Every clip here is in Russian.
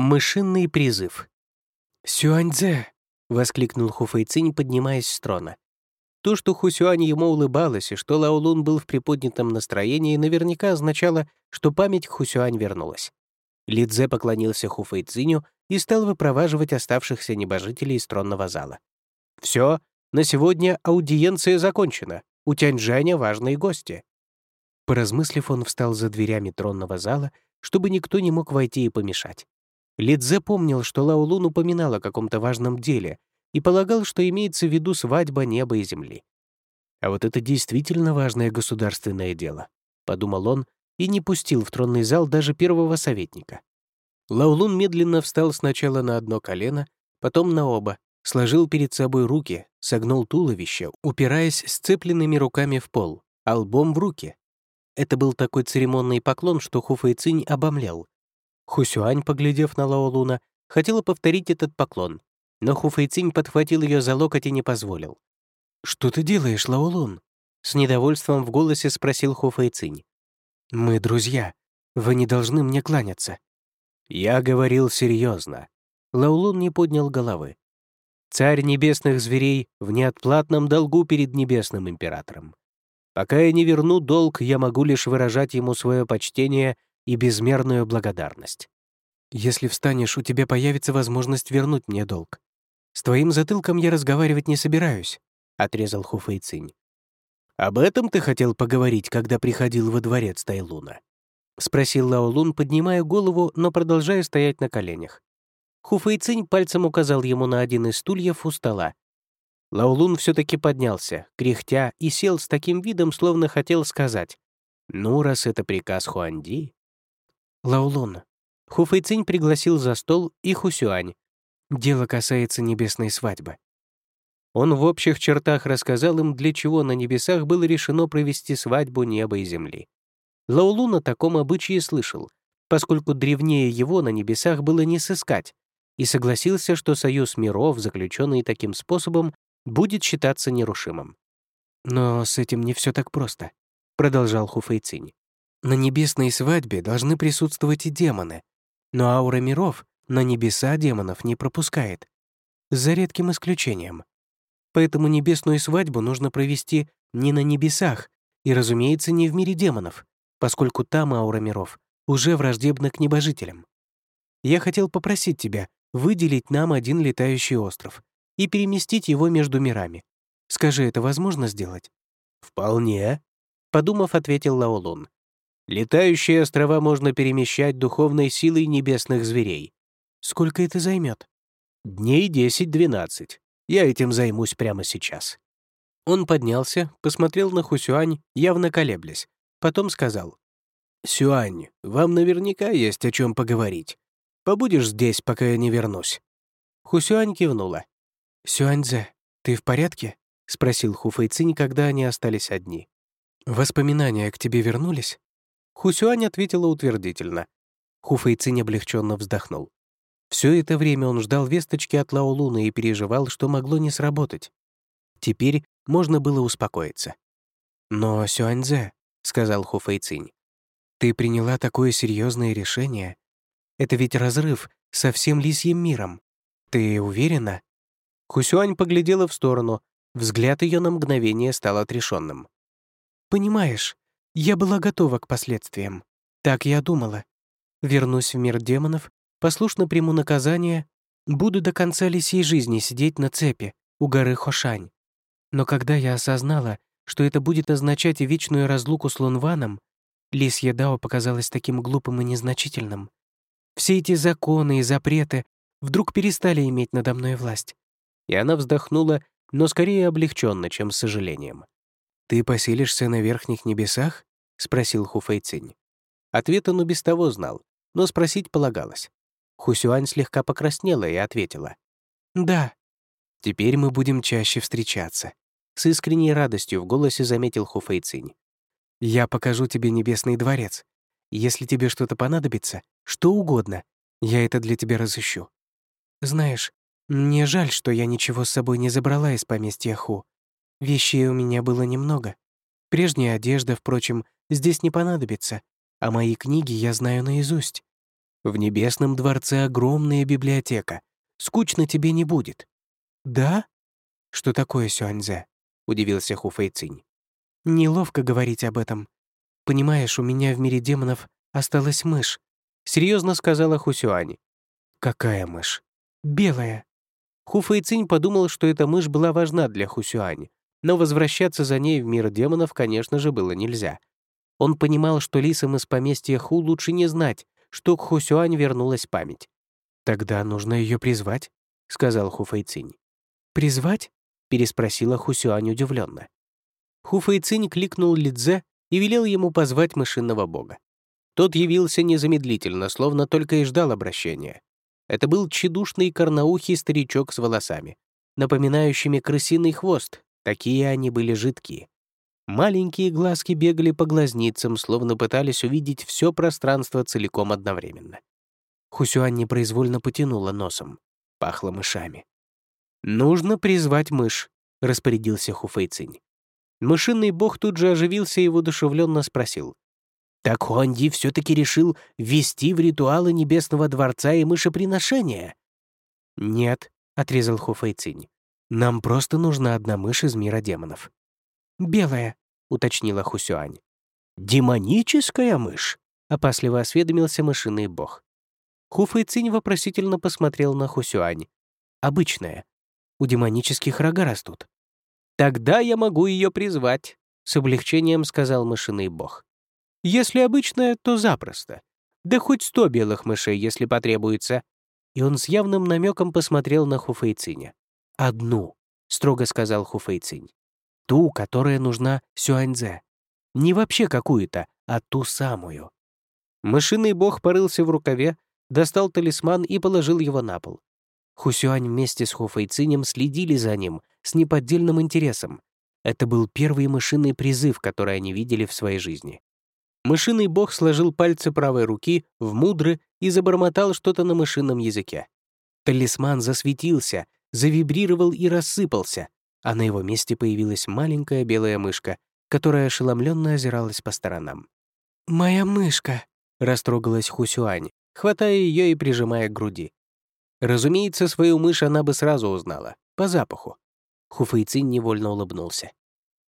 Мышиный призыв. «Сюаньцзе!» — воскликнул Хуфэйцинь, поднимаясь с трона. То, что Хусюань ему улыбалась, и что Лаолун был в приподнятом настроении, наверняка означало, что память Хусюань вернулась. Лидзе поклонился Хуфэйциню и стал выпроваживать оставшихся небожителей из тронного зала. «Все, на сегодня аудиенция закончена. У Тяньжаня важные гости». Поразмыслив, он встал за дверями тронного зала, чтобы никто не мог войти и помешать. Лидзе помнил, что Лаолун упоминал о каком-то важном деле и полагал, что имеется в виду свадьба неба и земли. «А вот это действительно важное государственное дело», — подумал он и не пустил в тронный зал даже первого советника. Лаолун медленно встал сначала на одно колено, потом на оба, сложил перед собой руки, согнул туловище, упираясь сцепленными руками в пол, а лбом в руки. Это был такой церемонный поклон, что Хуфэйцинь обомлел. Хусюань, поглядев на Лаолуна, хотела повторить этот поклон, но Хуфэйцинь подхватил ее за локоть и не позволил. «Что ты делаешь, Лаолун?» С недовольством в голосе спросил Хуфэйцинь. «Мы друзья. Вы не должны мне кланяться». Я говорил серьезно. Лаолун не поднял головы. Царь небесных зверей в неотплатном долгу перед небесным императором. Пока я не верну долг, я могу лишь выражать ему свое почтение и безмерную благодарность. Если встанешь, у тебя появится возможность вернуть мне долг. С твоим затылком я разговаривать не собираюсь», — отрезал Хуфэйцинь. «Об этом ты хотел поговорить, когда приходил во дворец Тайлуна?» — спросил Лаолун, поднимая голову, но продолжая стоять на коленях. Хуфэйцинь пальцем указал ему на один из стульев у стола. Лаолун все-таки поднялся, кряхтя, и сел с таким видом, словно хотел сказать, «Ну, раз это приказ Хуанди, Лаулун. Хуфэйцинь пригласил за стол и Хусюань. Дело касается небесной свадьбы. Он в общих чертах рассказал им, для чего на небесах было решено провести свадьбу неба и земли. Лаулун о таком обычае слышал, поскольку древнее его на небесах было не сыскать, и согласился, что союз миров, заключенный таким способом, будет считаться нерушимым. «Но с этим не все так просто», — продолжал Хуфэйцинь. На небесной свадьбе должны присутствовать и демоны, но аура миров на небеса демонов не пропускает, за редким исключением. Поэтому небесную свадьбу нужно провести не на небесах и, разумеется, не в мире демонов, поскольку там аура миров уже враждебна к небожителям. Я хотел попросить тебя выделить нам один летающий остров и переместить его между мирами. Скажи, это возможно сделать? «Вполне», — подумав, ответил Лаолун. Летающие острова можно перемещать духовной силой небесных зверей. Сколько это займет? Дней 10-12. Я этим займусь прямо сейчас. Он поднялся, посмотрел на Хусюань, явно колеблясь. Потом сказал. «Сюань, вам наверняка есть о чем поговорить. Побудешь здесь, пока я не вернусь». Хусюань кивнула. «Сюаньзе, ты в порядке?» — спросил Хуфэйцинь, когда они остались одни. «Воспоминания к тебе вернулись?» Хусюань ответила утвердительно. Хуфэйцинь облегченно вздохнул. Все это время он ждал весточки от Лао Луны и переживал, что могло не сработать. Теперь можно было успокоиться. «Но, Сюаньзе», — сказал Хуфэйцинь, «ты приняла такое серьезное решение. Это ведь разрыв со всем лисьим миром. Ты уверена?» Хусюань поглядела в сторону, взгляд ее на мгновение стал отрешенным. «Понимаешь, я была готова к последствиям. Так я думала. Вернусь в мир демонов, послушно приму наказание, буду до конца лисьей жизни сидеть на цепи у горы Хошань. Но когда я осознала, что это будет означать и вечную разлуку с Лунваном, лисья Дао показалась таким глупым и незначительным. Все эти законы и запреты вдруг перестали иметь надо мной власть. И она вздохнула, но скорее облегченно, чем с сожалением. «Ты поселишься на верхних небесах?» — спросил Хуфэйцинь. Ответ он и без того знал, но спросить полагалось. Хусюань слегка покраснела и ответила. «Да, теперь мы будем чаще встречаться», — с искренней радостью в голосе заметил Хуфэйцинь. «Я покажу тебе небесный дворец. Если тебе что-то понадобится, что угодно, я это для тебя разыщу. Знаешь, мне жаль, что я ничего с собой не забрала из поместья Ху. Вещей у меня было немного. Прежняя одежда, впрочем, здесь не понадобится, а мои книги я знаю наизусть. В небесном дворце огромная библиотека. Скучно тебе не будет». «Да? Что такое Сюаньзе?» — удивился Ху Фэйцинь. «Неловко говорить об этом. Понимаешь, у меня в мире демонов осталась мышь», — серьезно сказала Хусюань. «Какая мышь?» «Белая». Ху Фэйцинь подумал, что эта мышь была важна для Хусюань, но возвращаться за ней в мир демонов, конечно же, было нельзя. Он понимал, что лисам из поместья Ху лучше не знать, что к Хусюань вернулась память. «Тогда нужно ее призвать», — сказал Ху Фэйцинь. «Призвать?» — переспросила Хусюань удивленно. Ху Фэйцинь кликнул Лидзе и велел ему позвать мышиного бога. Тот явился незамедлительно, словно только и ждал обращения. Это был тщедушный корноухий старичок с волосами, напоминающими крысиный хвост, такие они были жидкие. Маленькие глазки бегали по глазницам, словно пытались увидеть все пространство целиком одновременно. Хусюань непроизвольно потянула носом. Пахло мышами. «Нужно призвать мышь», — распорядился Хуфэйцинь. Мышиный бог тут же оживился и воодушевленно спросил. «Так Хуанди все-таки решил ввести в ритуалы Небесного Дворца и мышеприношения?» «Нет», — отрезал Хуфэйцинь. «Нам просто нужна одна мышь из мира демонов». «Белая», — уточнила Хусюань. «Демоническая мышь?» — опасливо осведомился мышиный бог. Хуфэйцинь вопросительно посмотрел на Хусюань. «Обычная. У демонических рога растут». «Тогда я могу ее призвать», — с облегчением сказал мышиный бог. «Если обычная, то запросто. Да хоть сто белых мышей, если потребуется». И он с явным намеком посмотрел на Хуфэйциня. «Одну», — строго сказал Хуфэйцинь. «Ту, которая нужна Сюаньзе. Не вообще какую-то, а ту самую». Мышиный бог порылся в рукаве, достал талисман и положил его на пол. Хусюань вместе с Хуфэйцинем следили за ним с неподдельным интересом. Это был первый мышиный призыв, который они видели в своей жизни. Мышиный бог сложил пальцы правой руки в мудры и забормотал что-то на мышином языке. Талисман засветился, завибрировал и рассыпался, а на его месте появилась маленькая белая мышка, которая ошеломленно озиралась по сторонам. «Моя мышка!» — растрогалась Хусюань, хватая ее и прижимая к груди. Разумеется, свою мышь она бы сразу узнала, по запаху. Хуфэйцин невольно улыбнулся.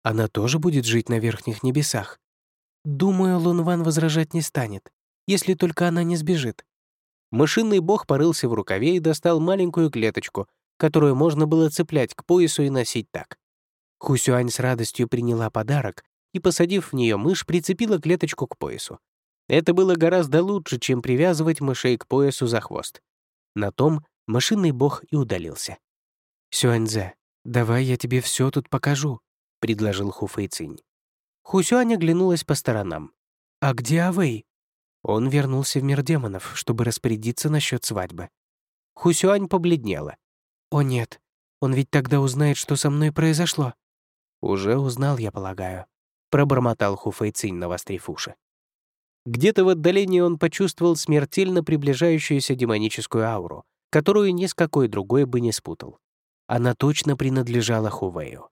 Она тоже будет жить на верхних небесах. Думаю, Лунван возражать не станет, если только она не сбежит. Мышиный бог порылся в рукаве и достал маленькую клеточку, которую можно было цеплять к поясу и носить так. Хусюань с радостью приняла подарок и, посадив в нее мышь, прицепила клеточку к поясу. Это было гораздо лучше, чем привязывать мышей к поясу за хвост. На том машинный бог и удалился. «Сюаньзе, давай я тебе все тут покажу», — предложил Ху Фэйцинь. Хусюань оглянулась по сторонам. «А где Авэй?» Он вернулся в мир демонов, чтобы распорядиться насчет свадьбы. Хусюань побледнела. «О нет, он ведь тогда узнает, что со мной произошло». «Уже узнал, я полагаю», — пробормотал Ху Фэйцинь, навострив уши. Где-то в отдалении он почувствовал смертельно приближающуюся демоническую ауру, которую ни с какой другой бы не спутал. Она точно принадлежала Хувею.